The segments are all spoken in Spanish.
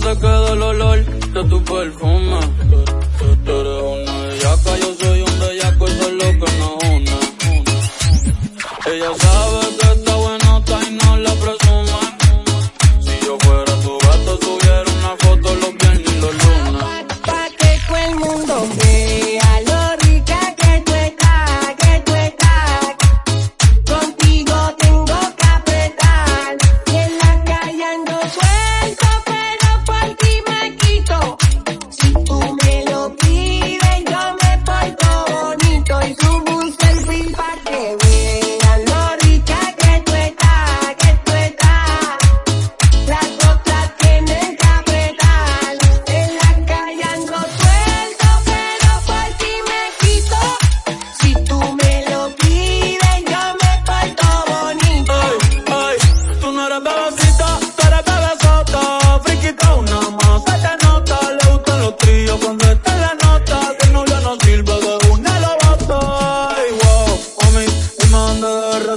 se queda el olor de tu perfume. Tú, tú eres una bellaca, yo soy un bellaco, eso es lo que nos une. Ella sabe Sleep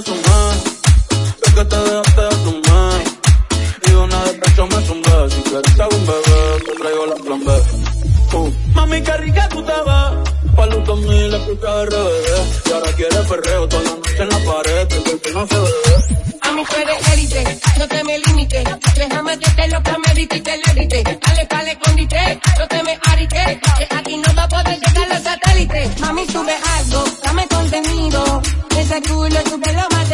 resumir. Sé que te dejaste de man. Y una de pecho me zumbé. Te bebé, te traigo la plan B. Uh, Mami, qué rica tú te ves. Pa' los 2000 le puse RBD. Y ahora quieres perreo toda la noche en la pared. Porque no se ve. A mí tú eres élite, no te me limite. Déjame que te lo promedite y te lo grite. Dale, dale, condite, no te me arite. Que aquí no va a poder llegar los satélites. Mami, sube algo, dame contenido. Ese culo sube lo más